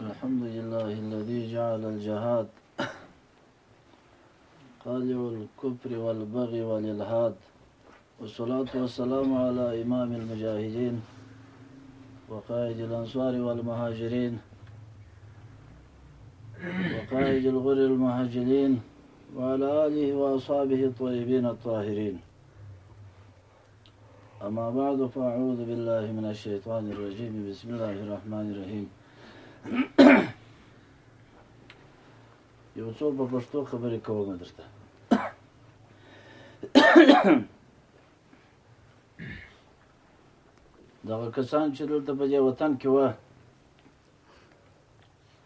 الحمد لله الذي جعل الجهاد قالع الكفر والبغي والإلهاد والصلاة والسلام على إمام المجاهدين وقائد الأنصار والمهاجرين وقائد الغر المهاجرين وعلى آله وأصحابه الطيبين الطاهرين اما بعد فاعوذ بالله من الشیطان الرجیم بسم الله الرحمن الرحیم یو څو په پښتو خبرې کوم درته دغه کسان چې دلته په دې وطن کې وه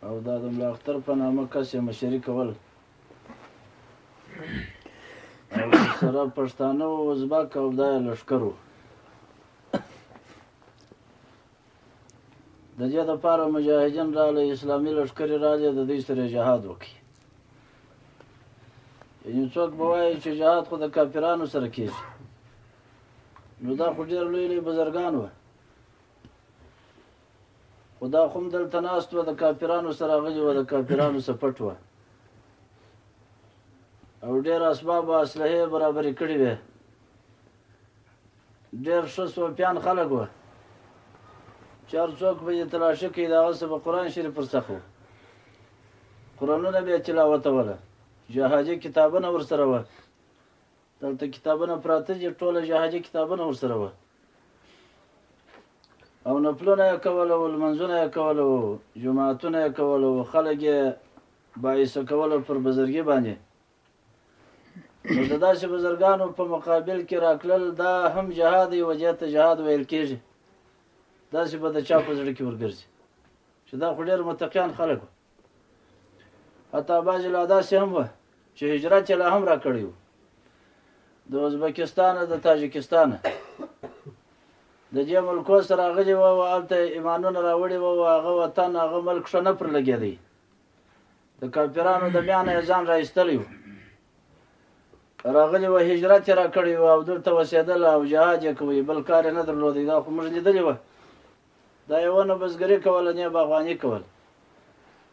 او دا د ملا اختر په نامه کس یې مشري کول او سره پښتانه او ازبک او دا لشکر وو د دې لپاره مجاهدین راغلي اسلامي لشکر راغلي د دې سره جهاد وکړي یعنی څوک به وایي چې جهاد خو د کافرانو سره کېږي نو دا خو ډېر لوی لوی بزرګان وه خو دا خو هم دلته ناست وه د کافرانو سره راغلي وه د کافرانو څخه پټ وه او ډېر اسباب او اسلحې یې برابرې کړې وې ډېر ښه سوفیان خلک وه چې هر څوک به یې تلاشي کوي د هغه څه به قرآن شریف ورڅخه و قرآنونه به یې تلاوتوله جهادي کتابونه ورسره وه دلته کتابونه پراته دي ټوله جهادي کتابونه ورسره وه او نفلونه یې کوله او لمنځونه یې کوله او جماعتونه یې کوله او خلک یې باعثه کوله پر بزرګي باندې نو د داسې بزرګانو په مقابل کې راکلل دا هم جهاد دی وجه ته جهاد ویل کېږي داسې به د چا په زړه کې ورګرځي چې دا خو ډېر متقیان خلک وو حتی بعضې لا داسې هم وه چې هجرت یې لا هم را کړی و د ازبکستانه د تاجکستانه د دې ملکو سره راغلي وه او هلته ایمانونه راوړي وه او هغه وطن هغه ملک ښه نه پر لګېدی د کافرانو د میانه یې ځان راایستلی و راغلي وه هجرت یې را کړی و او دلته وسېدل او جهاد یې کوی بل کار یې نه درلودی دا خو موږ لیدلي وه دا یو نه بزګری کوله نه باغوانی کول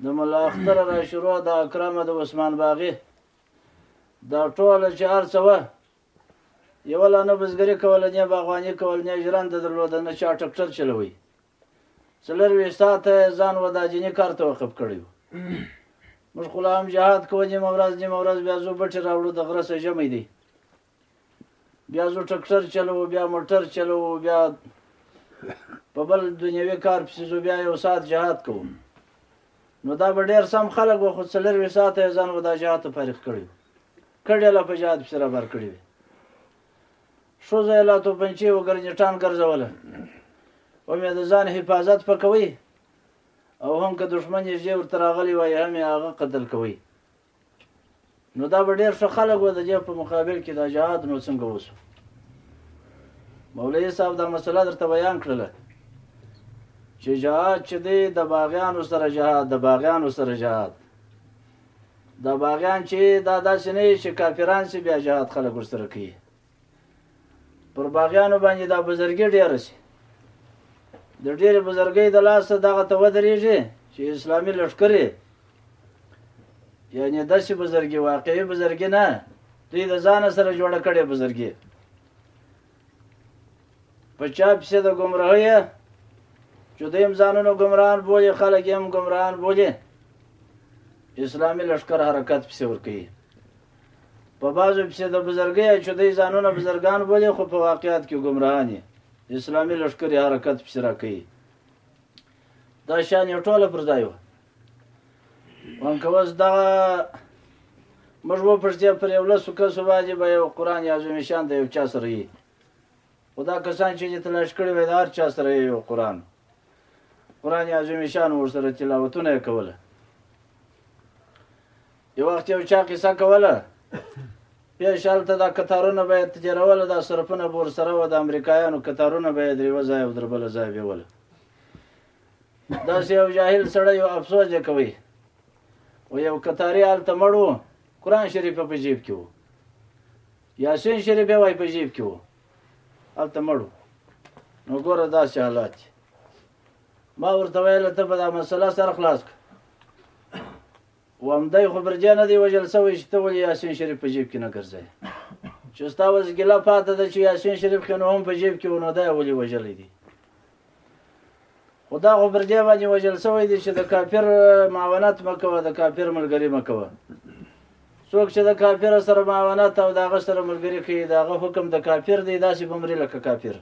د ملا اختر را شروع د اکرامه د عثمان باغی دا ټول چې ارڅه و یو لا نه بزګری کوله نه باغوانی کول نه ژرند درلود نه چا ټکټر چلوي څلور ویساته ځان و دا جنې کار ته وقف کړی موږ خو هم جهاد کوو نیمه ورځ نیمه ورځ بیا زو بټې راوړو د غره سه ژمی دی بیا زو ټکټر چلو بیا موټر چلو بیا په بل دنیوي کار پسې زو بیا یو ساعت جهاد کوم نو دا به ډېر سم خلک و خو څلور وی ساعت یې ځان ودا جهاد فارغ کړی کړي لا په جهاد پسې را بر کړی وي شو زه لا تو پنچې و ګرځټان ګرځوله او مې د ځان حفاظت پکوي او هم که دشمن یې ورته راغلی وای هم هغه قتل کوي نو دا به ډېر ښه خلک وه د دې په مقابل کې دا جهاد نو څنګه وسو مولوي صاحب دا مسله درته بیان کړله چې جهاد چې دی د باغیانو سره جهاد د باغیانو سره جهاد د باغیان چې دا داسې نه چې کافران سي بیا جهاد خلک ورسره کوي پر باغیانو باندې دا بزرګي ډېره شي د ډېرې بزرګۍ د لاسه دغه ته ودرېږي چې اسلامي لښکرې یعنی داسې بزرګي واقعي بزرګي نه دوی د ځانه سره جوړه کړې بزرګي په چا پسې د ګمراهۍ چې دوی هم ځانونه ګمراهان بولي خلک هم ګمراهان بولي اسلامي لښکر حرکت پسې ورکوي په بعضو پسې د بزرګۍ چې دوی ځانونه بزرګان بولي خو په واقعیت کې ګمراهان دي اسلامي لښکرې حرکت پسې را کوي دا شان یې ټوله پر ځای وه وان که اوس دغه موږ وپوښتې پر یو لسو کسو باندې به یو قرآن یا عظیم شان د یو چا سره یي خو دا کسان چې دې تلاش کړي وای د هر چا سره یو قرآن قرآن عظیم شان ورسره تلاوتونه یې کوله یو وخت یو چا قصه کوله پیش هلته دا کتارونه به یې تجرول دا صرفونه به ورسره وه د امریکایانو کتارونه به یې د یوه ځای او در بله ځای بیوله داسې یو جاهل سړی یو افسوس یې کوي و یو کتاري هلته مړ و قرآن شریف په جیب کې و یاسین شریف یې وای په جیب کې و هلته مړ و نو ګوره داسې حالات ما ورته ویل ته به دا مسله سر خلاص کړه وامدای خو برجه نه دی وژل سوی چې ته ولې یاسین شریف په جیب کې نه ګرځی چې ستا وس ګیله پاته ده چې یاسین شریف خو نو هم په جیب کې و نو دا یې ولې وژلی دی خو دا خو پر دې باندې وژل سوی دی چې د کافر معاونت مه کوه د کافر ملګري مه کوه څوک چې د کافر سره معاونت او د هغه سره ملګري کوي د هغه حکم د کافر دی داسې به مري لکه کافر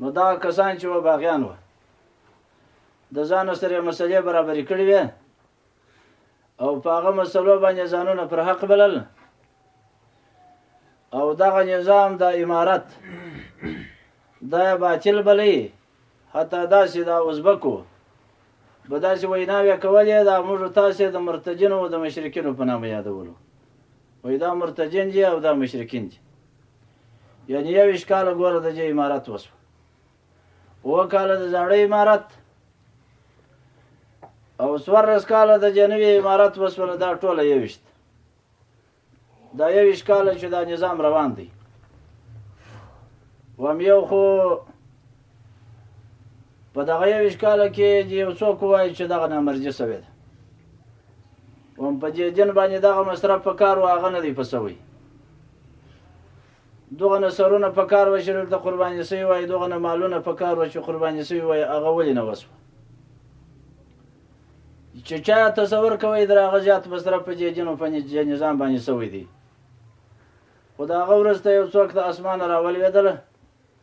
نو دا کسان چې و باغیان وه د ځانو سره مسلې برابرې کړې وې او په هغه مسلو باندې ځانونه پر حق بلل او دغه نظام د امارت دا باطل بلې حتی داسې دا ازبکو به داسې ویناوې کولې دا موږ تاسې د مرتجنو او د مشرکینو په نامه یادولو وای دا مرتجن دي او دا مشرکین دي یعنی یو اشکال ګوره د جې امارت وسو اوه کاله د زاړه امارت او څوارلس کاله د جنوبي امارت وسوله دا ټوله یوویشت دا یوویشت کاله چې دا نظام روان دی وم یو خو په دغه یوویشت کاله کې یو څوک وایي چې دغه نامرجه سوی ده وم په دې دین باندې دغه مصرف په کار و هغه نه دی پسوي دغه نه سرونه په کار وه چې دلته قرباني سوي وای دغه نه مالونه په کار وه چې قرباني سوي وای هغه ولې نه وسوه چې چا تصور کوي در هغه زیات مصرف په جنو په نظام باندې سوی دی خو د هغه ورځ ته یو څوک د اسمانه راولوېدله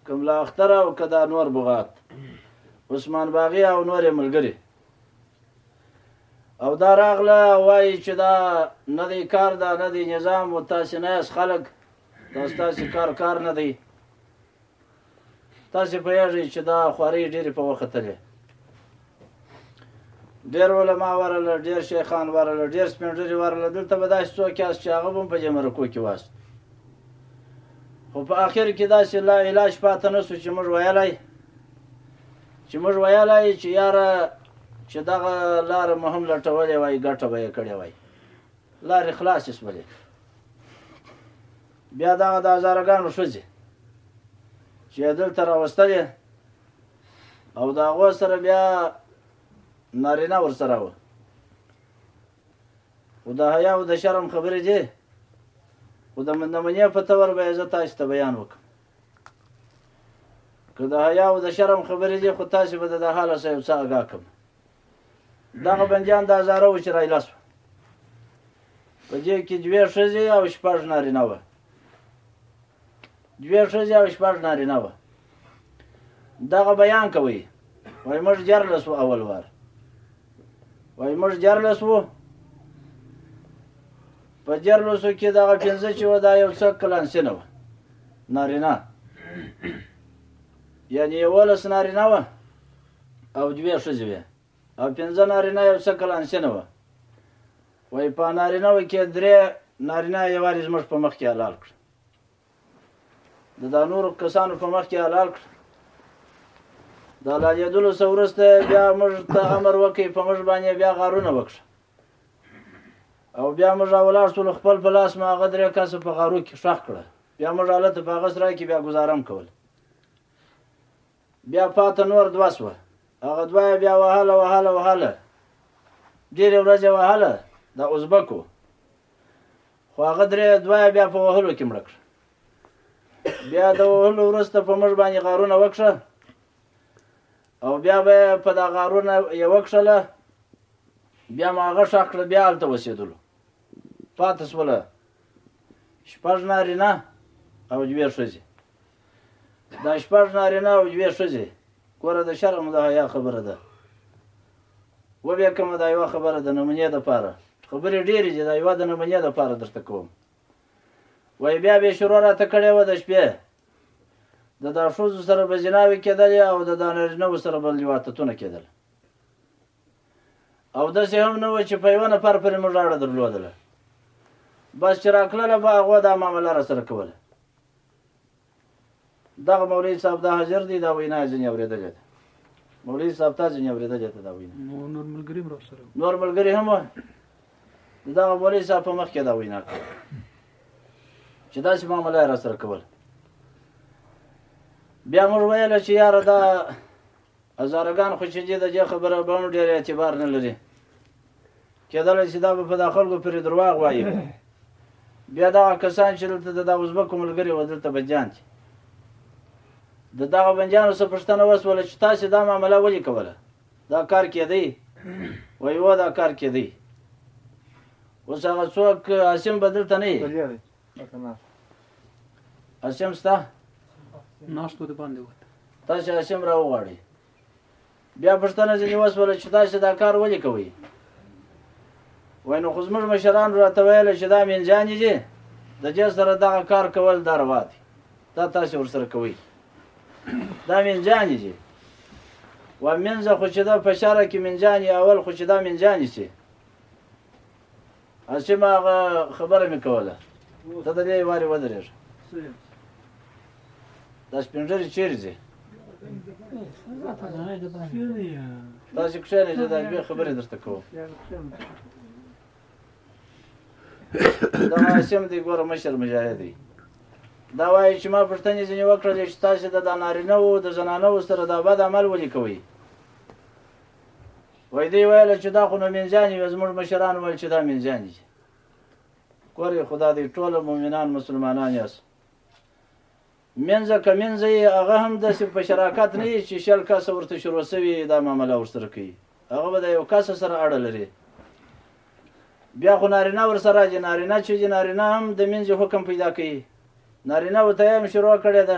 کوم لا اختره او که دا نور بغات عثمان باغي او نورې ملګري او دا راغله وایي چې دا نه دی کار دا نه دی نظام او تاسې نه یاست خلک دا ستاسې کار کار نه دی تاسې پوهېږئ چې دا خوارۍ ډېرې په وختلې ډېر علما ورله ډېر شیخان ورله ډېر سپېنږیري ورله دلته به داسې څوک یاست چې هغه به هم په دې مرکو کې واست خو په آخر کې داسې لا علاج پاته نه سو چې موږ ویلی چې موږ ویلای چې یاره چې دغه لار مو هم لټولې وای ګټه به یې کړې وای لارې خلاصې شولې بیا دغه د هزارګانو ښځې چې دلته راوستلې او د هغو سره بیا نارینه ورسره وه خو د حیا او د شرم خبرې دي خو د منمنیا په تور به یې زه تاسو ته بیان وکړم که د حیا او د شرم خبرې دي خو تاسو به د حاله سه یو څه اگا کوم دغه بندیان د هزاره و چې رایلاس په دې کې دوه ښځې او شپږ نارینه وه دوه ښځې او شپږ نارینه وه دغه بیان کوي وای موږ جرلس و اول وار وای موږ جرلس وو په دیارلسو کې دغه پنځه چې وه دا یو څه کلانسینه وه نارینه یعنې یولس نارینه وه او دوې ښځې وې او پنځه نارینه یو څه کلانسینه وه وایي په نارینه و کې درې نارینه یوارې زموږ په مخ کې حلال کړ د دا نورو کسانو په مخ کې حلال کړ د حلالېدلو څه وروسته بیا موږ ته امر وکړي په موږ باندې بیا غارونه وکړه او بیا موږ راولاړ شولو خپل په لاس مو هغه درې کسه په غارو کې ښخ کړه بیا موږ هلته په هغه سرای کې بیا ګزارم کول بیا پاته نور دوه سوه هغه دوه یې بیا وهله وهله وهله ډېرې ورځې یې وهله د ازبکو خو هغه درې دوه یې بیا په وهلو کې مړه کړه بیا د وهلو وروسته په موږ باندې غارونه وکړه او بیا به یې په دا غارونه یوه کښله بیا مو هغه ښخ کړه بیا هلته وسېدلو پاتې سوله شپږ نارینه او دوې ښځې دا شپږ نارینه او دوې ښځې ګوره د شرم د حیا خبره ده وبیا کومه دا یوه خبره د نمونې دپاره خبرې ډېرې دي دا یوه د نمونې دپاره درته کوم وای بیا به شروع راته کړې و د شپې د دا ښځو سره به زناوې کېدلې او د دا نارینهو سره به لیواتتونه کېدل او داسې هم نه وه چې په یوه نفر پرې موږ اړه درلودله بس چې راکړله به هغوه دا معامله را سره کوله دغه مولوی صاحب دا حاضر دی دا وینا ځنی اوریدلې ده مولوی صاحب تا ځنی اوریدلې ده دا وینا نو نور ملګری هم سره نور ملګری هم دا مولوی صاحب په مخ کې دا وینا کوي چې دا چې معاملې را سره کول بیا موږ ویل چې یار دا هزاره ګان خو چې د دې خبره به هم ډېر اعتبار نه لري کېدلی چې دا به په دا خلکو پرې درواغ وایي بیا دغه کسان چې دلته د دغه ازبکو ملګري وه دلته بندیان دي د دغه بندیانو څخه پوښتنه وسوله چې تاسې دا معامله ولې کوله دا کار کېدی وایي و دا کار کېدی اوس هغه څوک عاصم به دلته نه اسیم ستا ناشته د باندې وته تاسو اسیم را وغواړي بیا پښتنه ځنی وسوله چې تاسو دا کار ولې کوي وای نو خو زموږ مشران راته ویل چې دا مینځانې دي د دې سره دغه کار کول دا روا دي دا تاسو ورسره کوي دا مینځانې دي و منځه خو چې دا په شاره کې منځانې اول خو چې دا منځانې شي هاشم هغه خبره مې کوله ته د دې وارې ودرېږه دا سپین ږیري چیرې ځي تاسې کښېنئ زه دا دوې خبرې درته کوم دا هاشم دی ګوره مشر مجاهد دی دا وایي چې ما پوښتنې ځینې وکړلې چې تاسې د دا نارینه وو د زنانه وو سره دا بد عمل ولې کوئ وای دی ویل چې دا خو نه مینځاني وي زموږ مشران ویل چې دا مینځاني دي ګورې خدا دې ټول مؤمنان مسلمانان یاست منځه که منځه یې هغه هم داسې په شراکت نه یي چې شل کسه ورته شروع سوي دا معامله ورسره کوي هغه به د یو کس سره اړه لري بیا خو نارینه ورسره راځي نارینه چې نارینه هم د منځه حکم پیدا کوي نارینه ورته یې هم شروع کړې ده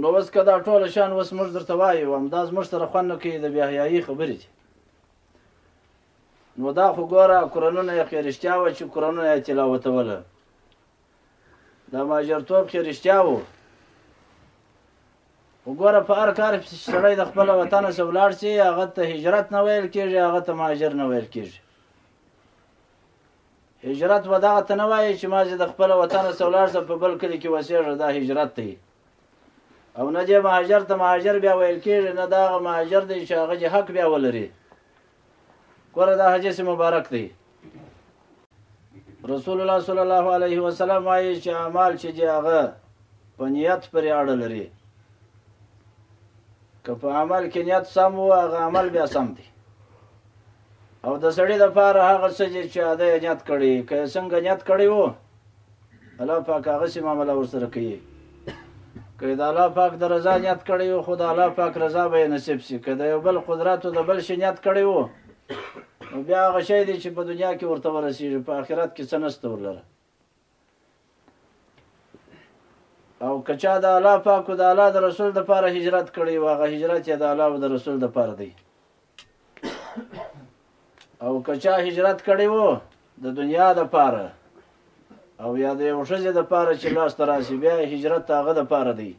نو اوس که دا ټول شان اوس موږ درته وایو هم دا زموږ سره خوند نه کوي د بې حیایي خبرې دي نو دا خو ګوره قرانونه یې خې رښتیا وه چې قرانونه یې تلاوتوله دا ماجرتوب خې رښتیا وو وګوره په هر کار چې سړی د خپل وطن څخه ولاړ شي هغه ته هجرت نه ویل کېږي هغه ته مهاجر نه ویل کېږي هجرت به دغه ته نه وایي چې ما د خپل وطن څخه ولاړ شم په بل کلي کې وسېږه دا هجرت دی او نه دې مهاجر ته مهاجر بیا ویل کېږي نه دا هغه مهاجر دی چې هغه دې حق بیا ولري ګوره دا حدیث مبارک دی رسول الله صلی الله علیه وسلم وایي چې اعمال چې دی هغه په نیت پرې اړه لري که په عمل کې نیت سم و هغه عمل بیا سم دی او د سړی د پاره هغه څه چې اده نیت کړي که څنګه نیت کړي وو الله پاک هغه سي معاملہ ورسره کوي که د الله پاک د رضا نیت کړی وو خو د الله پاک رضا به یې نصیب سي که د یو بل قدرت او د بل شي نیت کړی وو نو بیا هغه شی دی چې په دنیا کې ورته ورسېږي په آخرت کې څه نسته ورلره او که چا د الله پاک او د الله د رسول دپاره هجرت کړی وو هغه هجرت یې د الله او د رسول دپاره دی او کچا هجرت کړی وو د دنیا د پاره او یا د یو ښځې د پاره چې لاس ته راسي بیا هجرت هغه د پاره دی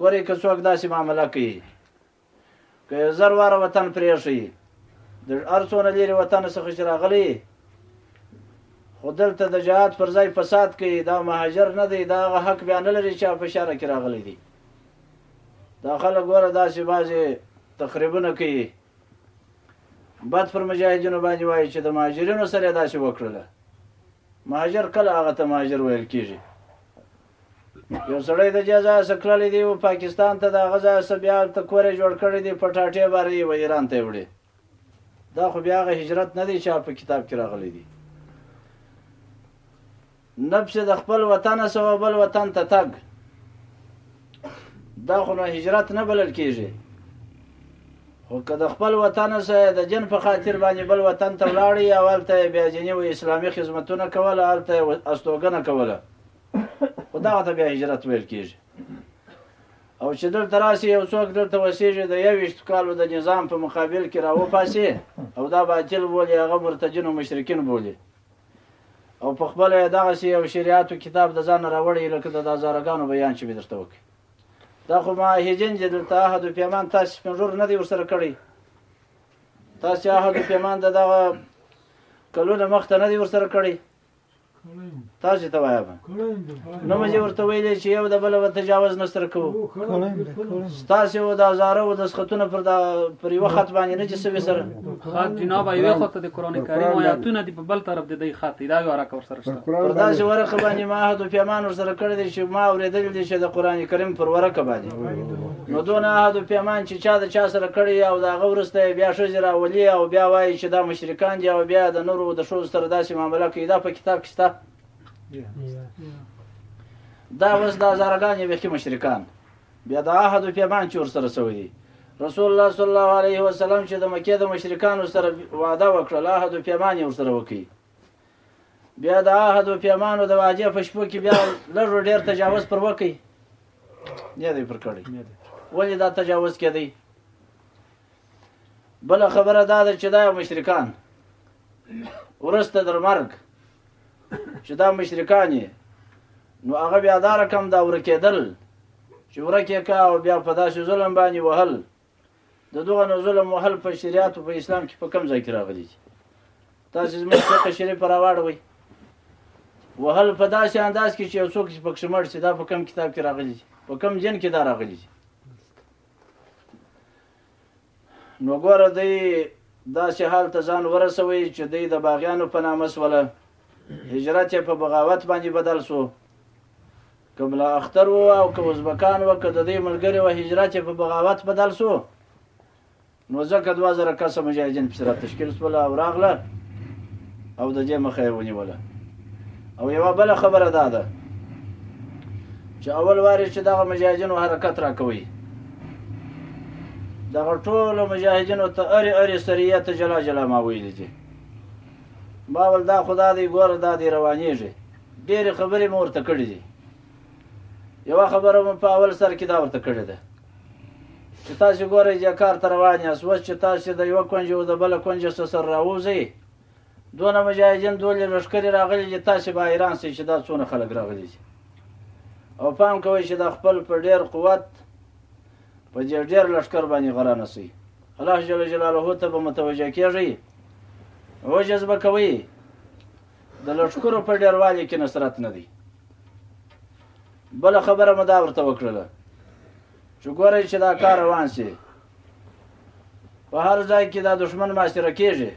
ګورې که څوک داسې معامله کوي که یو زر واره وطن پرېښي د هر څونه لرې وطن څخه چې راغلی خو دلته د جهاد پر ځای فساد کوي دا مهاجر نه دی دا هغه حق بیا نه لري چې په شهره کې راغلی دی دا خلک ګوره داسې بعضې تقریبونه کوي بد پر مجاهدینو باندې وایي چې د مهاجرینو سره داسې وکړله مهاجر کله هغه ته مهاجر ویل کېږي یو سړی د جزا سکللی دی او پاکستان ته د غزا سبیا ته کورې جوړ کړی دی پټاټې بارې و ایران ته وړي دا خو بیا هغه هجرت نه دی چې په کتاب کې راغلی دی نفس د خپل وطن سره بل وطن ته تګ دا خو نه هجرت نه بلل کیږي خو که د خپل وطن سره د جن په خاطر باندې بل وطن ته ولاړی یا ولته بیا جنې و اسلامي خدمتونه کوله هلته استوګنه کوله خو دغه ته بیا هجرت ویل کیږي او چې دلته راسي یو څوک دلته وسیږي د یوویشت کالو د نظام په مقابل کې راوپاسي او دا باطل بولي هغه مرتدین او مشرکین بولي او په خپل دغسې یو شریعت کتاب د ځان راوړي لکه د هزارګانو بیان چې مې درته وکړي دا خو معاهدین چې دلته عهد و پیمان تاسې پنځور نه دی ورسره کړی تاسې عهد و پیمان د دغه کلونه مخته نه دی ورسره کړی تاسو ته وایم نو مې ورته ویلې چې یو د بل به تجاوز نه سره کوو تاسو او د هزاره او د سختونه پر دا پر یو خط باندې نه چې سوي سره خاط جناب یو خط د قران کریم آیاتونه دی په بل طرف دی د خط دا یو ورکه ور سره شته پر دا چې ورکه باندې ما هدو پیمان ور سره کړی دی چې ما اورېدل دي چې د قران کریم پر ورکه باندې نو دونه عهد و پیمان چې چا د چا سره کړی او د هغه وروسته بیا ښځې راولي او بیا وایي چې دا مشرکان دي او بیا د نورو د ښځو سره داسې معامله کوي دا په کتاب کې شته دا اوس دا زارګان یې بیخي مشرکان بیا د عهد و پیمان چې ورسره سوی دي رسول الله صلی الله علیه وسلم چې د مکې د مشرکانو سره وعده وکړه عهد و پیمان یې ورسره وکړي بیا د عهد او پیمانو د واجه په شپو کې بیا لږ ډیر تجاوز پر وکي نه دی پر کړی ولې دا تجاوز کېدی بل خبره دا ده چې دا مشرکان ورسته در مرګ چې دا مشرکان نو هغه بیا دا رقم دا ورکېدل چې ورکې کا او بیا په داسې ظلم باندې وهل د دغه نه ظلم وهل په شریعت او په اسلام کې په کوم ځای کې راغلي دي تاسې زموږ فقه شریف راواړوئ وهل په داسې انداز کې چې یو څوک چې پکښې مړ شي دا په کوم کتاب کې راغلي دي په کوم دین کې دا راغلي دي نو ګوره دی داسې حال ته ځان ورسوي چې دی د باغیانو په نامه سوله هجرت یې په بغاوت باندې بدل سو که ملا اختر و او که ازبکان و که د دې ملګري و هجرت یې په بغاوت بدل سو نو ځکه دوه زره کسه مجاهدین پسې را تشکیل سول او راغله او د دې مخه یې ونیوله او یوه بله خبره دا ده چې اول وارې چې دغه مجاهدینو حرکت را کوي دغه ټولو مجاهدینو ته ارې ارې سریه ته جلا جلا ما ویلي دي ما ول دا خدا دی ګوره دا دی روانېږي ډېرې خبرې مې ورته کړې دي یوه خبره مې په اول سر کې دا ورته کړې ده چې تاسو ګورئ چې کار ته روان یاست اوس چې تاسو د یوه کونج او د بله کونج څخه سر راوځئ دونه مجاهدین دولې لښکرې راغلي چې تاسو به حیران شئ چې دا څونه خلک راغلي دي او پام کوئ چې دا خپل په ډېر قوت په دې ډېر لښکر باندې غره نه سي الله جل جلاله ته به متوجه کېږئ عجز به کوئ د لښکرو په ډېروالي کې نصرت نه دی بله خبره مو دا ورته وکړله چې ګورئ چې دا کار روان سي په هر ځای کې دا دښمن ماسره کېږي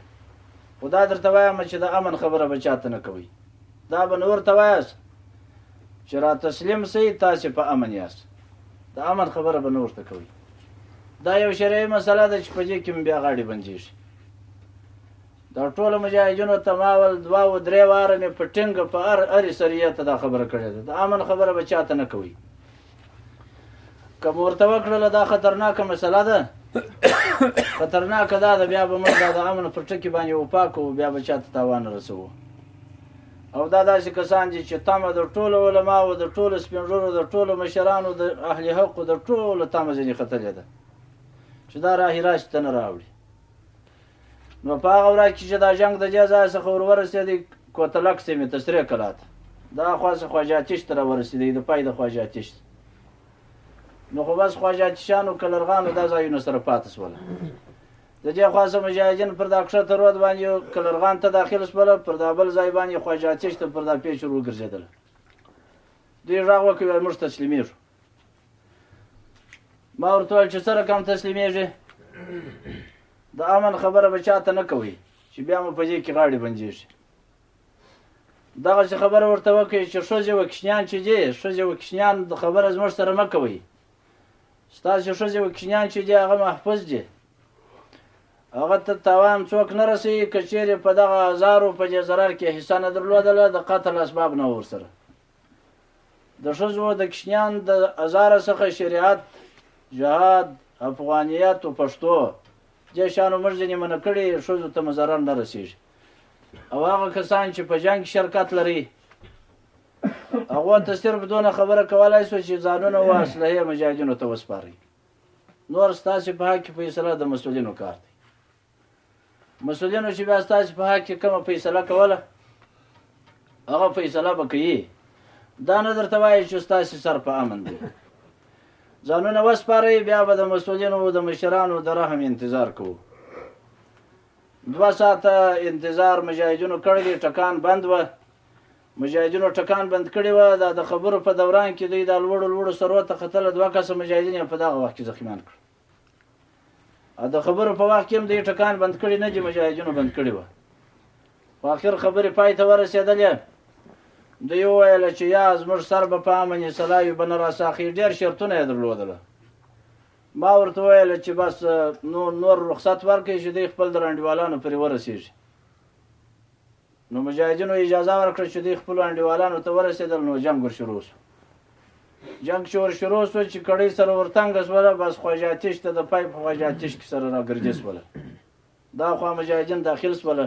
خو دا درته وایم چې د امن خبره به چاته نه کوئ دا به نور ته وایاست چې را تسلیم سئ تاسې په امن یاست د امن خبره به نه ورته کوي دا یو شرعي مسله ده چې په دې کې بیا غاړې بندېږي دا ټولو مجاهدینو ته ما ول دوه او درې واره مې په ټینګه په هر هرې سریه ته دا خبره کړې ده د امن خبره به چا ته نه کوي که مو ورته وکړله دا خطرناکه مسله ده خطرناکه دا ده بیا به موږ دا د امن پر ټکي باندې وپاکو بیا به چا ته تاوان رسوو او دا داسې کسان دي چې تمه د ټولو علماو، د ټولو سپین ږیرو، د ټولو مشرانو، د اهل حقو د ټولو تمه ځینې ختلې ده چې دا راهي راستي ته نه راوړي. نو په هغه ورځ کې چې دا جنګ د دې ځای څخه ور ورسېدی کوتلک سیمې ته، سرې کلا ته، دا خوا څه خواجه اتیش ته راورسېدی، د پای د خواجه اتیش ته. نو خو بس خواجه اتیشانو کلرغانو دا ځایونه سره پاتې شول. د دې خوا څخه مجاهدین پر دا کښته رود باندې کلرغان ته داخل شول، پر دا بل ځای باندې خواجه آتش ته پر دا پیچ ور وګرځېدل. دوی غږ وکړ وایي موږ تسلیمېږو. ما ورته وویل چې څه رقم تسلیمېږي؟ د امن خبره به چا ته نه کوي چې بیا مو په دې کې غاړې بندېږي. دغسې خبره ورته وکړئ چې ښځې وکشنیان چې دي ښځې وکشنیان خبره زموږ سره مه کوئ ستاسو ښځې وکینیان چې دی هغه محفوظ دي هغه ته تاوان څوک نه رسي که چیرې په دغه هزارو په دې ضرر کې حصه نه درلودله د قتل اسباب نه ورسره د ښځو د کشنیان د هزاره څخه شریعت جهاد افغانیت او پښتو دې شانو موږ ځینې منع کړي ښځو ته مضرر نه رسیږي او هغه کسان چې په جنګ شرکت لري هغه ته صرف دونه خبره کولای شو چې ځانونه او اسلحه مجاهدینو ته وسپاري نور ستاسو په حق فیصله د مسولینو کار دی مسولینو چې بیا ستاسو په حق کومه فیصله کوله هغه فیصله به کوي دا نه درته وایي چې ستاسو سر په امن دی ځانونه وسپارئ بیا به د مسولینو او د مشرانو د رحم انتظار کوو دوه ساعته انتظار مجاهدینو کړی ټکان بند و مجاهدینو ټکان بند کړي وه دا د خبرو په دوران کې دوی دا لوړو لوړو سرو ته قتل دوه کسه مجاهدین یې په دغه وخت کې زخمیان کړ او د خبرو په وخت کې هم دوی ټکان بند کړي نه دي مجاهدینو بند کړي وه خو اخر خبرې پای ته ورسېدلې دوی وویل چې یا زموږ سر به په امن سلایو به نه راساخي ډېر شرطونه یې درلودله ما ورته وویل چې بس نور نور رخصت ورکړي چې دوی خپل د رنډیوالانو پرې ورسېږي نو مجاهدینو اجازه ورکړه چې دوی خپلو انډیوالانو ته ورسېدل، نو جنګ ورشروع شو. جنګ چې ورشروع شو چې کړۍ سره ورتنګه شوله، بس خواجه آتش ته د پای په خواجه آتش کې سره راګرجې شوله. دا خوا مجاهدین داخل شوله،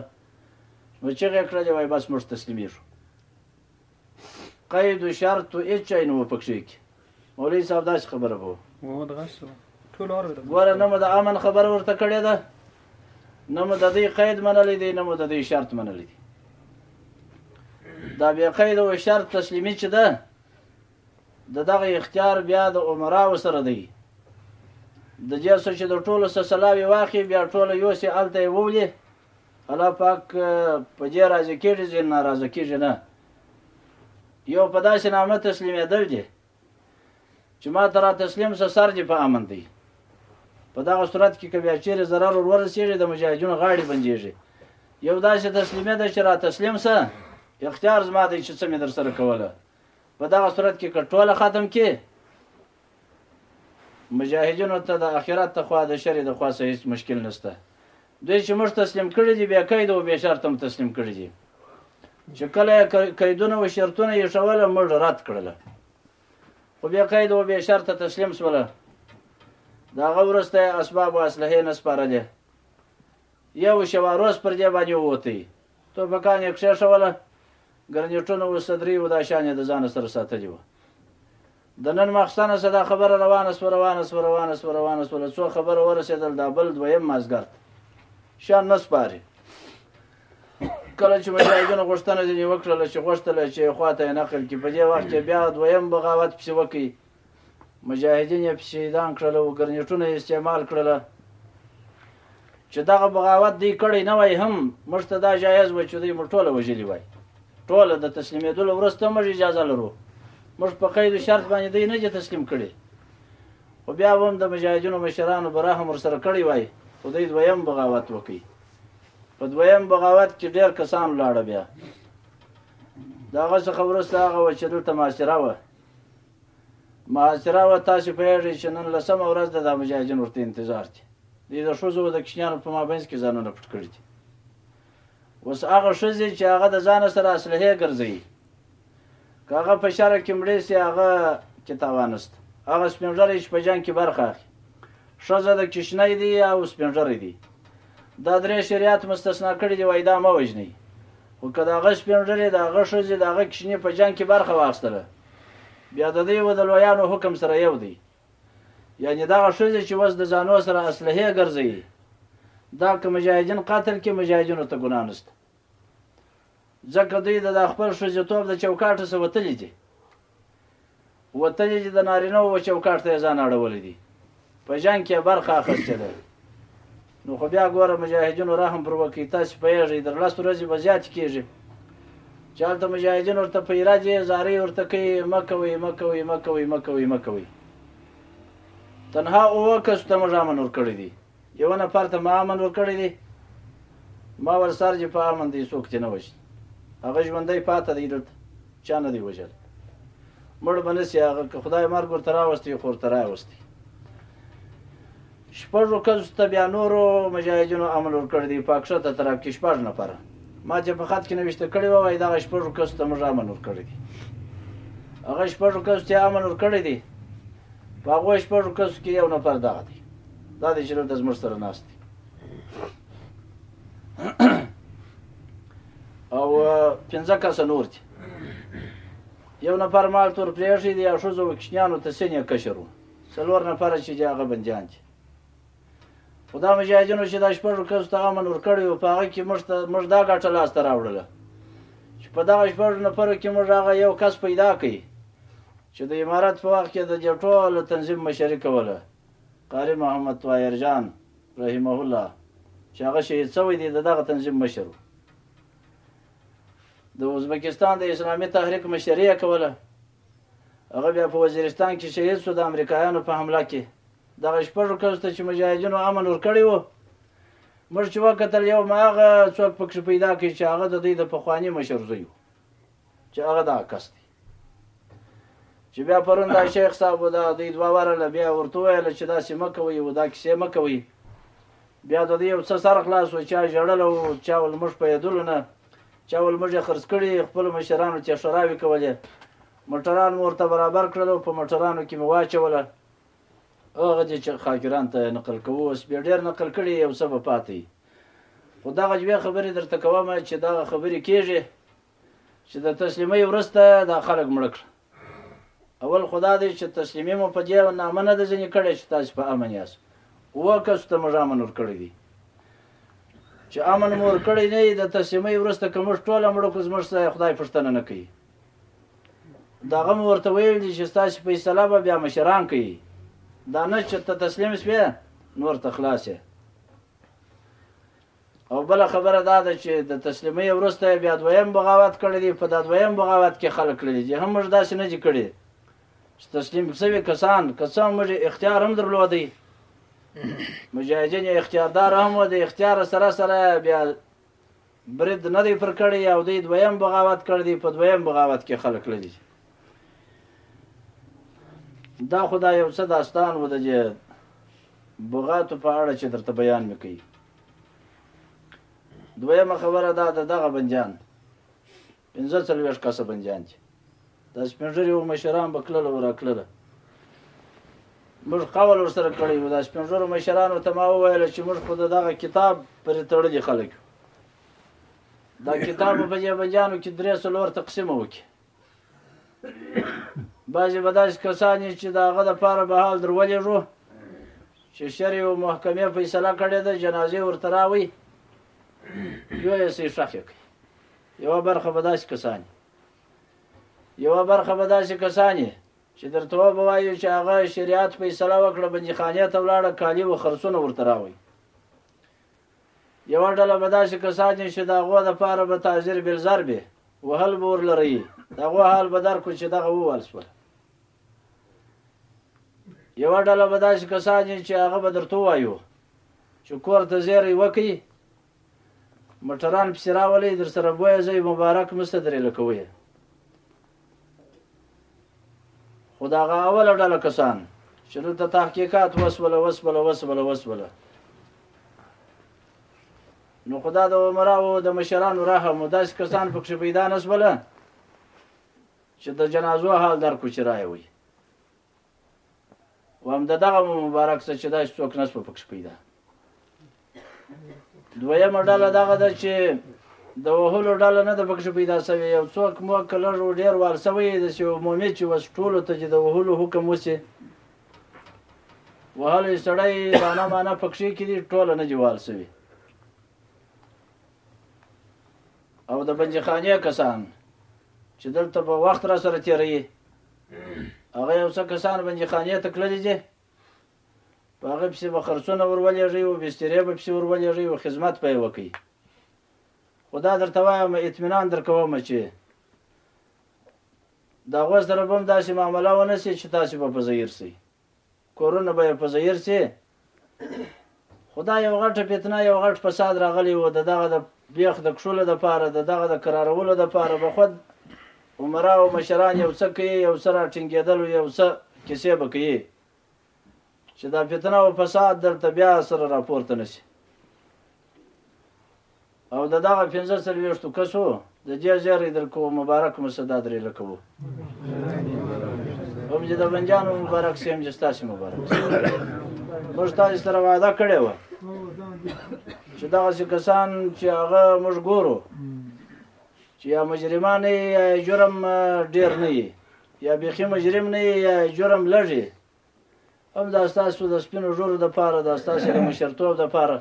نو چغې کړلې وایي بس موږ تسلیمېږو. قید و شرط و هیڅ چای نه و پکښې کې مولوي صاحب داسې خبره به ګوره نه مو د امن خبره ورته کړې ده نه مو د دې قید منلی دی نه مو د دې شرط منلی دی دا بې قید و شرط تسلیمي چې ده د دغه اختیار بیا د عمراو سره دی د جیسو چې د ټولو سره سلاوي واخی بیا ټوله یوسې هلته یې وولي الله پاک په دې راضي کېږي ځین ناراضه کېږي نه یو په داسې نامه تسلیمېدل دي چې ما ته را تسلیم سه سر دې په امن دی په دغه صورت کې که بیا چیرې ضرر ور ورسېږي د مجاهدینو غاړې بندېږي یو داسې تسلیمه ده چې را تسلیم سه اختیار زما دی چې څه مې در سره کوله په دغه صورت کې که ټوله ختم کې مجاهدینو ته د اخرت ته خوا د شر د خوا هیڅ مشکل نشته دی چې موږ تسلیم کړي دي بې قید او بې شرط هم تسلیم کړي دي چې کله یې قیدونه او شرطونه یې ښوله موږ رد کړل خو بې قید او بې شرط تسلیم سوله د هغه وروسته یې اسباب او اسلحې نه سپارلې یو شواروس پر دې باندې ووتی توپکان یې کښېښوله ګرنیټونه او صدري او دا شان یې د ځانه سره ساتلي وو د نن ماخستنه څخه دا خبره روانه سوه، روانه سوه، روانه سوه، روانه سوله، څو خبره ورسېدل دا بل دویم مازدګر ته شان نه سپاري. کله چې مجاهدینو غوښتنه ځینې وکړله چې غوښتله چې یې خوا ته یې نقل کړي، په دې وخت کې بیا دویم بغاوت پسې وکړي، مجاهدین یې پسې شهیدان کړل او ګرنیټونه یې استعمال کړله. چې دغه بغاوت دی کړی نه وای هم موږ ته دا جایز و چې دوی موږ ټوله وژلي وای ټوله د تسلیمېدلو وروسته موږ اجازه لرو موږ په قید شرط باندې دوی نه تسلیم کړي خو بیا به هم د مجاهدینو مشرانو به رحم ورسره کړی وای خو دوی دویم بغاوت وکړي په دویم بغاوت کې ډېر کسان لاړه بیا د هغه څخه وروسته هغه و چې دلته محاصره وه محاصره وه تاسې پوهېږئ چې نن لسمه ورځ ده دا مجاهدین ورته انتظار دي دوی د ښځو او د کوچنیانو په مابینځ کې ځانونه پټ کړي دي اوس هغه ښځې چې هغه د ځانه سره اسلحې ګرځوي که هغه په شر کې مړې سي هغه کې تاوان نشته هغه سپینږیری چې په جنګ کې برخه اخلي ښځه د کشنۍ دی او سپینږیری دی دا درې شریعت مستثنا کړي دی وای دا مه وژني خو که د هغه سپینږیری د هغه ښځې د هغه کشنې په جنګ کې برخه واخیستله بیا د دوی و د لویانو حکم سره یو دی یعنی دغه ښځې چې وس د ځانو سره اسلحې ګرځي دا که مجاهدین قتل کې مجاهدینو ته ګناه نشته ځکه دوی د خپل ښځیتوب د چوکاټ څخه وتلي دي وتلي دي د نارینه و چوکاټ ته ځان اړولې دي په جنګ کې برخه اخیستې ده نو خو بیا ګوره مجاهدینو رحم پر وکړي تاسې پوهېږئ در لس ورځې به زیاتې کېږي چې هلته مجاهدین ورته په ایره دي زارۍ ورته کوي مه کوئ مه کوئ مه کوئ مه کوئ مه کوئ تنها اووه کسو ته موږ امن ورکړی دی یو نفر ته ما امن ورکړی دی ما ورسر چې په امن دی څوک ترې نه وژني هغه ژوندی پاته دی دلته چا نه دی وژل مړ به نسی هغه که خدای مرګ ورته راوستی خو ورته راوستی شپږ کسو ته بیا نورو مجاهدینو امر ورکړی دی په اکثر ته تراب کې شپږ نفره ما چې په خط کې نوشته کړی وه وایي دغه شپږ کسو ته موږ امر ورکړی دی هغه شپږ کسو ته امر ورکړی دی په هغو شپږ کسو کې یو نفر دغه دی دا دی چې دلته زموږ سره ناست دی او پنځه کسه نور دي یو نفر مال تور پرېښی دی او ښځو او کوچنیانو ته سین یې کشر و څلور نفره چې دي هغه بندیان دي خو دا مجاهدینو چې دا شپږو کسو ته امن ورکړی و په هغه کې موږ ته موږ دا ګټه لاسته راوړله چې په دغه شپږو نفرو کې موږ هغه یو کس پیدا کړي چې د امارت په وخت کې د دې ټولو تنظیم مشري کوله قاري محمد طاهر جان رحمه الله چې هغه شهید شوی دی د دغه تنظیم مشر و د ازبکستان د اسلامي تحریک مشري یې کوله هغه بیا په وزیرستان کې شهید شو د امریکایانو په حمله کې دغه شپږو کسو ته چې مجاهدینو امن ورکړی و موږ چې وکتل یو هماغه څوک پکې پیدا کړي چې هغه د دوی د پخواني مشر زوی و چې هغه دا کس دی چې بیا پرون دا شیخ صاحب دا دوی دوه واره له بیا ورته ویل چې داسې مه کوئ او دا کیسې مه کوئ بیا د دې یو څه سر خلاص و چا ژړل او چا ول موږ په یدلو نه چا ول موږ خرڅ کړي خپل مشرانو چې شراوي کولې موټران مور ته برابر کړل او په موټرانو کې مې واچوله هغه دې چې خاکران ته نقل کوو اوس بیا ډېر نقل کړي یو څه به پاتې خو دغه دوې خبرې درته کوم چې دغه خبرې کېږي چې د تسلیمۍ ورسته دا خلک مړ کړ اول خدا دې چې تسلیمي مو په دې او نامه نه د ځنې کړی چې تاسو په امن یاست اوه کسو ته موږ امن ورکړی دی چې امن مو ورکړی نه د تسلیمۍ ورسته که موږ ټوله مړو که زموږ سره خدای پوښتنه نه کوي دغه مو ورته ویل دي چې ستاسو فیصله به بیا مشران کوي دا نه چې ته تسلیم شوې نور ته خلاص یې او بل خبره دا ده چې د تسلیمۍ وروسته بیا دویم بغاوت کړی دی په دا دویم بغاوت کې خلک کړی دی هم موږ داسې نه دي کړی چې تسلیم شوي کسان که څه موږ اختیار هم درلودی مجاهدین اختیاردار هم و د اختیار سره سره بیا برید نه دی پر کړی او دی دویم بغاوت کړی دی په دویم بغاوت کې خلک کړی دی دا خدای یو څه داستان و د بغاتو په اړه چې درته بیان مې کوي. دویمه خبره دا د دغه بندیان پنځه څلوېښت کسه بندیان دي دا سپین ږیري او مشران به کلله او راکلله موږ قول ورسره کړی و دا سپین ږیرو مشرانو ته ما وویل چې موږ خو د دغه کتاب پرې تړلي خلک دا کتاب په دې بندیانو کې درې څلور تقسیمه وکړي بعضې به داسې کسان یې چې د هغه دپاره به حال در ولېږو چې شرع او محکمې فیصله کړې ده جنازې ورته راوي یو یې سې ښخ یې کوي یوه برخه به داسې کسان یوه برخه به داسې کسان یې چې درته وبه وایو چې هغه شریعت فیصله وکړه بندیخانې ته ولاړه کالي و خرڅونه ورته راوي یوه ډله به داسې کسان یې چې د هغو دپاره به تعذیر بالضرب وهل به ورلري د هغو حال به درک کړو چې دغه ووهل شول یوه ډله به داسې کسان یې چې هغه به درته ووایو چې کور ته زیری وکړي موټران پسې راولئ در سره بویه ځای مبارک مسته درې لکوي خو د هغه اوله ډله کسان چې دلته تحقیقات وسوله وسوله وسوله وسوله نو خدا د عمراو د مشرانو رحم او داسې کسان پکې پیدا نسوله چې د جنازو حال در کوچرای وي وام د دغه مبارک څه چې داس څوک نس په پکښ پیدا دویمه ډله دغه ده چې د وهلو ډله نه د پکښ پیدا سوی یو څوک مو کلر و ډیر وال سوی د سی عمومي چې وس ټولو ته چې د وهلو حکم وسی وهل سړی دانه مانه پکښ کې دي ټول نه جوال سوی او د بنجخانه کسان چې دلته په وخت را سره تیرې هغه یو څه کسان باندې خانیه ته کړلې دي په هغه پسې به خرڅونه ورولېږي او بسترې به پسې ورولېږي او خدمت به یې وکړي خو دا درته وایم اطمینان در کوم چې د هغوی سره به هم داسې معامله ونه سي چې تاسې به په زهیر سئ کورونه به یې په زیر سي خو دا یو غټه فتنه یو غټ فساد راغلی و د دغه د بیخ د کښلو دپاره د دغه د کرارولو دپاره به خود عمرا او مشران یو څه کوي یو څه راټینګېدل او یو څه کیسې به کوي چې دا فتنه او فساد دلته بیا سره راپورته نه شي او د دغه پنځه څلوېښتو کسو د دې زیری درکو مبارک مو صدا درې لکه وو هم چې د بنجانو مبارک سي هم چې ستاسې مبارک سي موږ تاسې سره وعده کړې وه چې دغسې کسان چې هغه موږ ګورو چې یا مجرمان یې یا جرم ډېر نه یې یا بیخي مجرم نه یې یا جرم لږ یې هم دا ستاسو د سپینو ږورو د پاره دا ستاسو د مشرتوب د پاره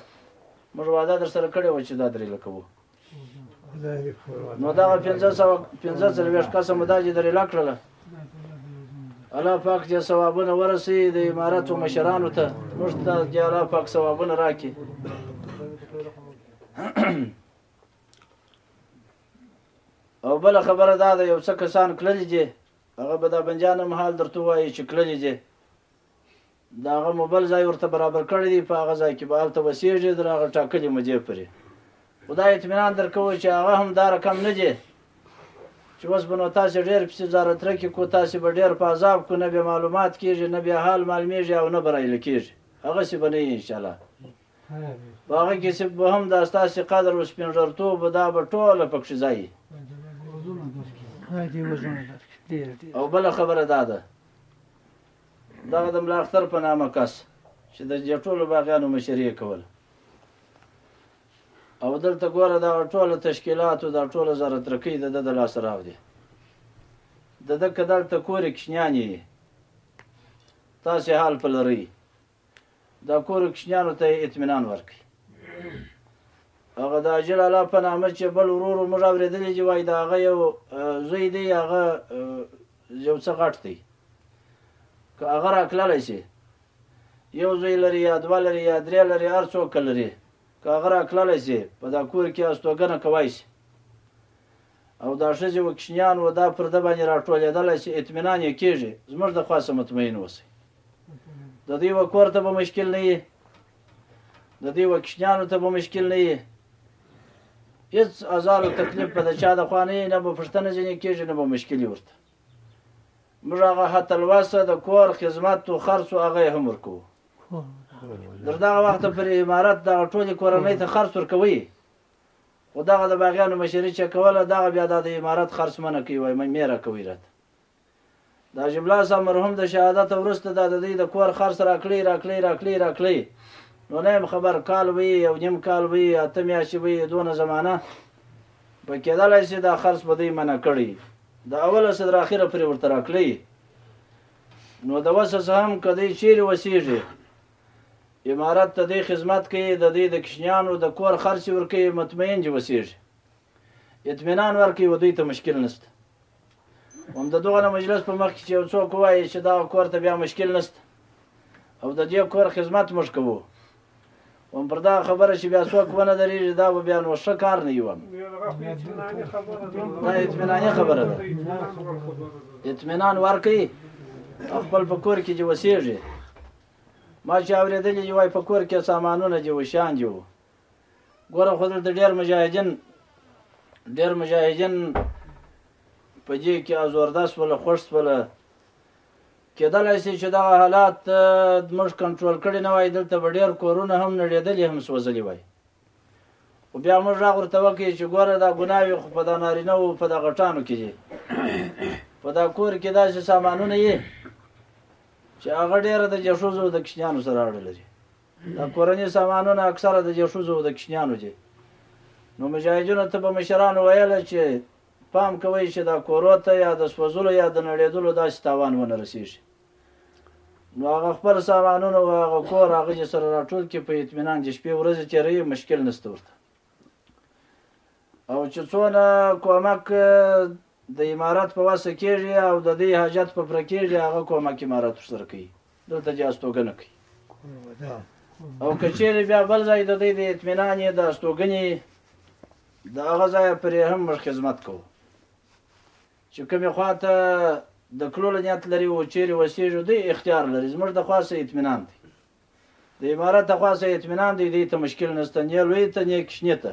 موږ وعده در سره کړې و چې دا درې لکه وو نو دغه پنځه سوه پنځه څلوېښت کسه مو دا چې درې لک کړله الله پاک دې ثوابونه ورسي د امارت و مشرانو ته موږ ته دې الله پاک ثوابونه راکړي او بل خبره دا ده یو څه کسان کړلې دي هغه به دا بندیان هم حال درته ووایي چې کړلي دي د هغه مو بل ځای ورته برابر کړی دی په هغه ځای کې به هلته وسیږي تر هغه ټاکلې مودې پورې خو دا اطمینان درکوو چې هغه هم دا رقم نه دی چې اوس به نو تاسې ډېر پسې زارترکې کو تاسې به ډېر په عذاب کو نه بیا معلومات کېږي نه بیا حال معلومېږي او نه به رایله کېږي هغسې به نه وي انشاءالله په هغه کې چې به هم دا ستاسې قدر او سپین ږیرتوب دا به ټوله پکښې ځای او بله خبره دا ده دغه د ملا اختر په نامه کس چې د دې ټولو باغیانو مشري یې کوله او دلته ګوره دا ټوله تشکیلات او دا ټوله زره ترکۍ د ده د لاسه راوړي د ده که دلته کورې کوچنیانې تاسې حال په لرئ دا کور کشنیانو ته اطمینان ورکړي هغه د اجل الله په نامه چې بل ورور موږ اورېدلی چې وایي د هغه یو زوی دی هغه یو څه غټ دی که هغه راکللی شي یو زوی لري یا دوه لري یا درې لري هر څوک لري که هغه راکللی شي په دا کور کې استوګنه کوای شي او دا ښځې وکشنیان و دا پر ده باندې راټولېدلی چې اطمینان یې کېږي زموږ د خواسه مطمئن اوسئ د دوی و کور ته به مشکل نه یي د دوی وکشنیانو ته به مشکل نه یي هیڅ ازار او تکلیف به د چا د خوا نه یې نه به پوښتنه ځینې کېږي نه به مشکلي ورته موږ هغه حتی الوسه د کور خدمت و خرڅ و هغه یې هم ورکوو تر دغه وخته پورې امارت دغه ټولې کورنۍ ته خرڅ ورکوي خو دغه د باغیانو مشري چې کوله دغه بیا د امارت خرڅ منه کوي وای مې میرا کوي رات د جبلا صاحب مرحوم د شهادت ورسته د دې د کور خرڅ راکړي راکړي راکړي راکړي نو نه خبر کال وی او نیم کال وی اته میاشتې وی دونه زمانہ په کېدلای شي دا خرڅ به دوی منع کړي د اوله صدر اخره پرې ورته راکړي نو د وسه هم کدی چیرې وسیږي امارت ته دی خدمت کوي د دی د کشنیانو د کور خرڅ ورکوي مطمئن جي وسیږي اطمینان ورکوي و دوی ته مشکل نشته هم د دغه مجلس په مخ کې چې یو څوک وایي چې دا کور ته بیا مشکل نشته او د دې کور خدمت موږ کوو هم پر دا خبره چې بیا څوک ونه درېږي دا به بیا نو ښه کار نه یوم دا اطمیناني خبره ده اطمینان ورکوي خپل په کور کې چې وسیږي ما چې اورېدلي دي وايي په کور کې سامانونه دي و شیان دي و ګوره خو دلته ډېر مجاهدین ډېر مجاهدین په دې کې ازورده سوله خوښ سوله کېدلای شي چې دغه حالات موږ کنټرول کړي نه وای دلته به ډېر کورونه هم نړېدلي هم سوځلي وای خو بیا موږ غږ ورته وکړي چې ګوره دا ګناوې خو په دا نارینه وو په دا غټانو کې دي په دا کور کې داسې سامانونه یې چې هغه ډېره د جشوزو د کشنیانو سره اړه لري دا کورني سامانونه اکثره د جشوزو د کشنیانو دي نو مجاهدینو ته به مشرانو ویل چې پام کوئ چې دا کورو ته یا د سوځلو یا د نړېدلو داسې تاوان ونه رسېږي نو هغه خپل سامانونه او هغه کور هغه چې سره راټول کې په اطمینان چې شپې ورځې تېروي مشکل نشته ورته او چې څونه کومک د امارات په واسه کېږي او د دې حاجت په پوره کېږي هغه کومک امارات ورسره کوي دلته دې استوګنه کوي او که چېرې بیا بل ځای د دې د اطمینان یې د استوګنې د هغه ځایه پرې هم موږ خدمت کوو چې کومې خوا ته د کلو له نیت لري او چیرې وسیږو دی اختیار لري زموږ د خوا سه اطمینان دی د امارت د خوا سه اطمینان دی دی ته مشکل نشته نه لوی ته نه کښنی ته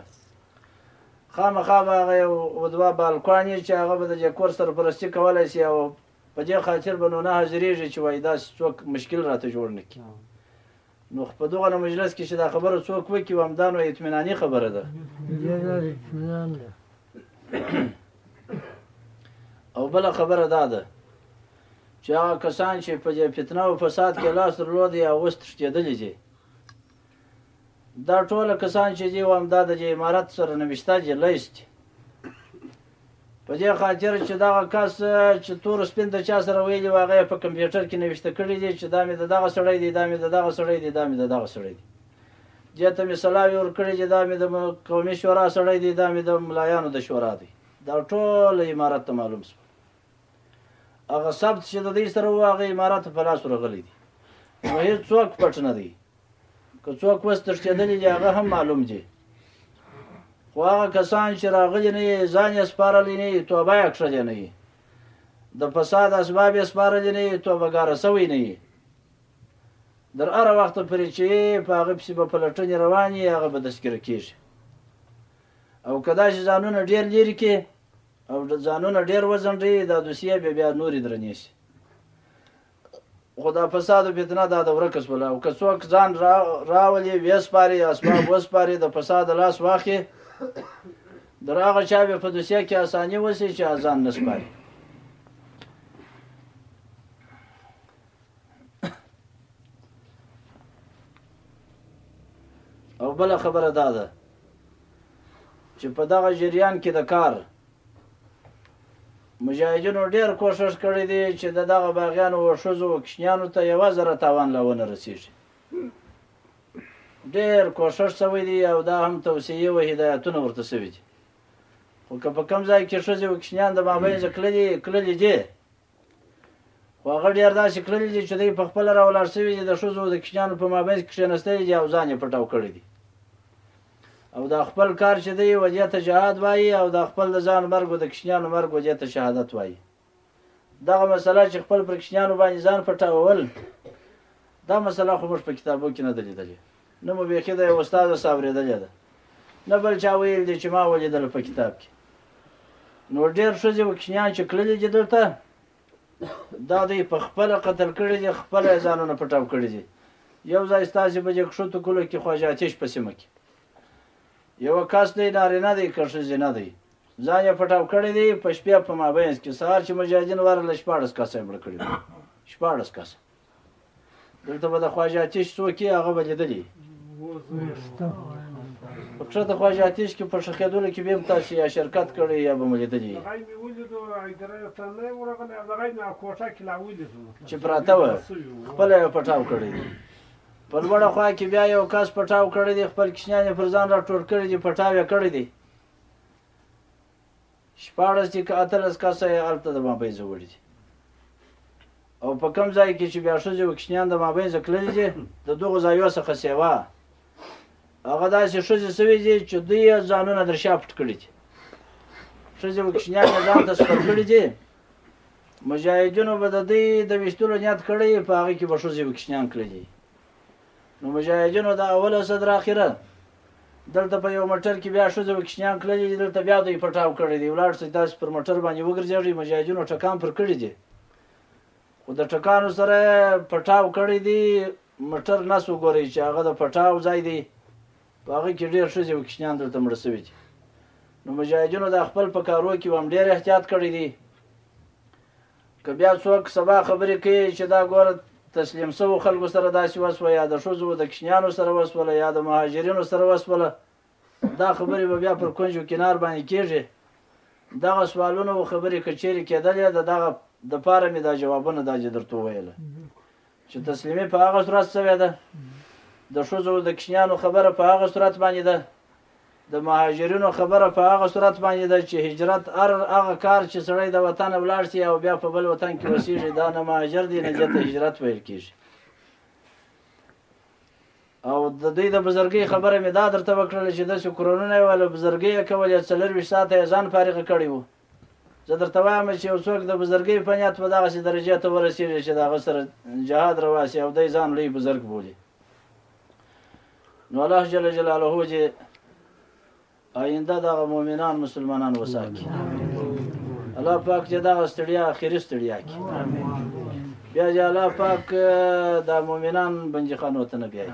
خامخا به هغه یو او دوه بالکوانې چې هغه به د دې کور سرپرستي کولی شي او په دې خاطر به نو نه حاضرېږي چې وایي داسې څوک مشکل راته جوړ نه کړي نو په دغه نه مجلس کې چې دا خبره څوک وکړي و همدا نو اطمیناني خبره ده او بل خبره دا ده چې هغه کسان چې په دې فتنه او فساد کې لاس درلود یا اوس تښتېدلي دي دا ټول کسان چې دي و همدا د امارت سره نوشته دي لیست په دې خاطر چې دغه کس چې تور سپین د چا سره ویلي و هغه یې په کمپیوټر کې نوشته کړي دي چې دا مې د دغه سړی دی دا مې د دغه سړی دی دا مې د دغه سړی دی دې ته مې سلاوي ورکړي چې دا مې د قومي شورا سړی دی دا مې د ملایانو د شورا دی دا ټول امارت ته معلوم سو هغه ثبت چې د دې سره و هغه امارت په لاس ورغلی دی نو هیڅوک پټ نه دی که څوک وس تښتېدلي دي هغه هم معلوم دي خو هغه کسان چې راغلي نه یې ځان یې سپارلی نه یې توبه یې کښلې نه یې د فساد اسباب یې سپارلی نه یې توبهګاره سوی نه یې در هره وخته پورې چې په هغه پسې به پلټنې روانې هغه به دستګیره کېږي او که داسې ځانونه ډېر لیرې کې او ځانونه ډېر وځنډوي دا دوسیه بیا بیا نورې درنې شي خو دا فساد او فتنه دا د ورکه سوله او که څوک ځان را راولي وې سپاري یا اسباب وسپاري د فساد لاس واخي در هغه چا به په دوسیه کې اساني وسي چې ځان نه سپاري او بل خبره دا ده چې په دغه جریان کې د کار مجاهدینو ډیر کوشش کړی دی چې د دغه باغیانو او ښځو او کوچنیانو ته یوه زره تاوان لا ونه رسېږي ډیر کوشش شوی دی او دا هم توصیې او هدایتونه ورته شوي دي خو که په کوم ځای کې ښځې او کوچنیان د مابین ځکلې دي کللې دي خو هغه ډېر داسې کړلي دي چې دوی په خپله راولاړ شوي دي، د ښځو او د کشنیانو په مابینځ کې کښېنستلي دي او ځان یې پټاو کړی دی او دا خپل کار چې دی و دې ته جهاد وایي او دا خپل د ځان مرګ او د کشنیانو مرګ و دې ته شهادت وایي. دغه مسله چې خپل پر کشنیانو باندې ځان پټاوول دا مسله خو موږ په کتابو کې نه ده لیدلې. نه مو بیخي د یو استاد څه اورېدلې ده نه بل چا ویل دي چې ما ولیدل په کتاب کې نو ډېر ښځې او کښنیان چې کړلي دي دلته دا دوی په خپله قتل کړي دي خپله یې ځانونه پټاو کړي دي یو ځای ستاسې په دې کښتو کلو کې خواجه آتش په سیمه کې یوه کس دی نارینه دی که ښځینه دی ځان یې پټاو کړی دی په شپې په مابینځ کې سهار چې مجاهدین ورغله شپاړس کسه یې مړه کړي شپاړس کسه دلته به د خواجه آتش څوک یې هغه به لیدلي په کښه د خواجه آتش کې په ښخېدلو کې به هم تاسو یا شرکت کړی یا به مو لیدلي چې پراته وه خپله یې پټاو کړی دی په لوړه خوا کې بیا یو کس پټاو کړی دی خپل کوچنیان یې پر ځان راټول کړي دي پټاو یې کړی دی شپاړس دي که اتلس کسه یې هلته د مابین ځه وړي دي او په کم ځای کې چې بیا ښځې او کشنیان د مابین ځه کللي دي د دغو ځایو څخه سیوا هغه داسې ښځې سوي دي چې دوی یې ځانونه در شا پټ کړي دي ښځې او کشنیان یې ځان ته سپر کړي دي مجاهدینو به د دوی د ویشتلو نیت کړی په هغه کې به ښځې او کشنیان کړلي نو مجاهدینو د اول او صدر اخره دلته په یو موټر کې بیا ښځه او کشنیان کړلې دي دلته بیا دوی پټاو کړی دی ولاړ سي داسې پر موټر باندې وګرځېږي مجاهدینو ټکان پر کړی دی خو د ټکانو سره پټاو کړی دی موټر نس وګورئ چې هغه د پټاو ځای دی په هغه کې ډېر ښځې او کشنیان دلته مړه سوي دي نو مجاهدینو د خپل په کارو کې هم ډېر احتیاط کړی دی که بیا څوک سبا خبرې کوي چې دا ګوره تسلیم سوو خلکو سره داسې وسوه یا د ښځو د کشنیانو سره وسوله یا د مهاجرینو سره وسوله دا خبرې به بیا پر کنجو کنار باندې کېږي دغه سوالونه او خبرې که چیرې کېدلې د دغه دپاره مې دا جوابونه دا جې درته وویله چې تسلیمي په هغه صورت سوې ده د ښځو د کشنیانو خبره په هغه صورت باندې ده د مهاجرینو خبره په هغه صورت باندې ده چې هجرت ار هغه کار چې سړی د وطن ولاړ سي او بیا په بل وطن کې وسیږي دا نه مهاجر دی نه جته هجرت ویل کیږي او د دوی د بزرګۍ خبره مې دا درته وکړل چې داسې کورونونه یې وله بزرګۍ یې کولې څلور ویشت ساعته یې ځان فارغ کړی و زه درته وایم چې یو څوک د بزرګۍ په نیت په دغسې درجې ته ورسېږي چې د هغه سره جهاد روا سي او دی ځان لوی بزرګ بولي نو الله جل جلاله دې آینده دغه مؤمنان مسلمانان وساتي الله پاک چې دغه ستړیا اخري ستړیا کړي بیا چې الله پاک دا مؤمنان بندیخانو ته نه بیایي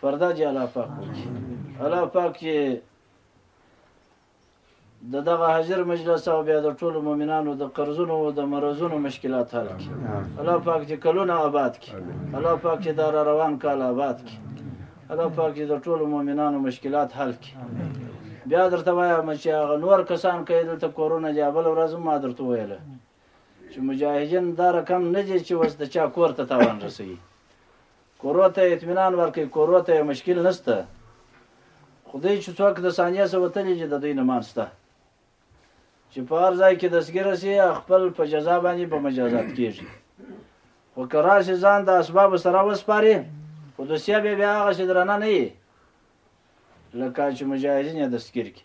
پردا جي الله پاک وکي الله پاک چې د دغه هجر مجلس او بیا د ټولو مؤمنانو د قرضونو او د مرزونو مشکلات حل کړي الله پاک چې کلونه آباد کړي الله پاک چې دا روان کال آباد کړي الله پاک چې د ټولو مؤمنانو مشکلات حل کړي بیا درته وایم چې هغه نور کسان کوي دلته کورونه دی بل ورځ ما درته ویله چې مجاهدین دا رقم نه دي چې وس د چا کور ته تاوان رسوي کورو ته اطمینان ورکړئ کورو ته یې مشکل نشته خو دی چې څوک د ثانیه څخه وتلي دي د دوی نه مان شته چې په هر ځای کې دستګیره شي خپل په جزا باندې به مجازات کېږي خو که راشي ځان د اسبابو سره وسپاري خو دوسیه به بیا هغسې درنه نه وي لکه چې مجاهدین یې دستګیر کړي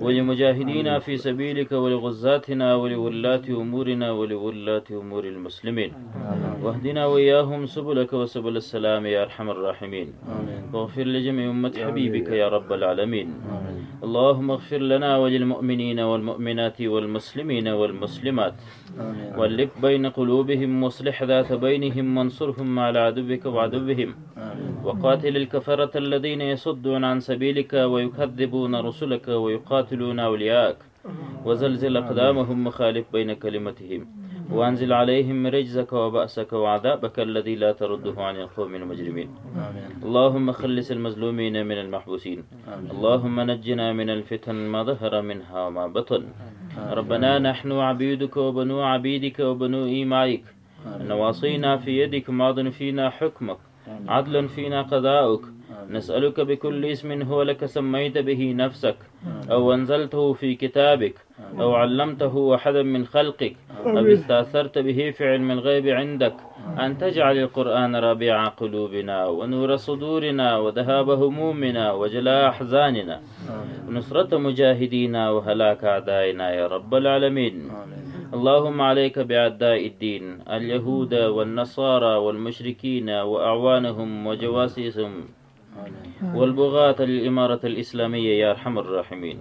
ولمجاهدينا في سبيلك ولغزاتنا ولولاة أمورنا ولولاة أمور المسلمين واهدنا وإياهم سبلك وسبل السلام يا أرحم الراحمين واغفر لجميع أمة حبيبك يا رب العالمين اللهم اغفر لنا وللمؤمنين والمؤمنات والمسلمين والمسلمات واللق بين قلوبهم واصلح ذات بينهم عليهم وانصرهم على عدوك وعدوهم وقاتل الكفرة الذين يصدون عن سبيلك ويكذبون رسلك ويقاتلون أولياءك وزلزل أقدامهم مخالف بين كلمتهم وأنزل عليهم رجزك وبأسك وعذابك الذي لا ترده عن القوم المجرمين اللهم خلص المظلومين من المحبوسين اللهم نجنا من الفتن ما ظهر منها وما بطن ربنا نحن عبيدك وبنو عبيدك وبنو إيمائك نواصينا في يدك ماض فينا حكمك عدل فينا قضاؤك نسألك بكل اسم هو لك سميت به نفسك أو أنزلته في كتابك أو علمته أحدا من خلقك أو استأثرت به في علم الغيب عندك أن تجعل القرآن ربيع قلوبنا ونور صدورنا وذهاب همومنا وجلاء أحزاننا ونصرة مجاهدينا وهلاك أعدائنا يا رب العالمين اللهم عليك بأعداء الدين اليهود والنصارى والمشركين وأعوانهم وجواسيسهم والبغاة للإمارة الإسلامية يا أرحم الراحمين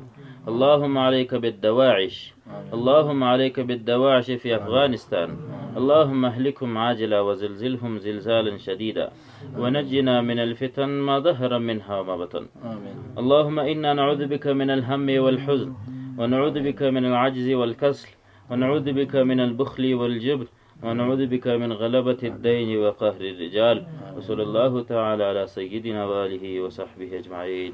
اللهم عليك بالدواعش اللهم عليك بالدواعش في أفغانستان اللهم اهلكهم عاجلا وزلزلهم زلزالا شديدا ونجنا من الفتن ما ظهر منها وما بطن اللهم إنا نعوذ بك من الهم والحزن ونعوذ بك من العجز والكسل ونعوذ بك من البخل والجبن ونعوذ بك من غلبة الدين وقهر الرجال وصلى الله تعالى على سيدنا وآله وصحبه أجمعين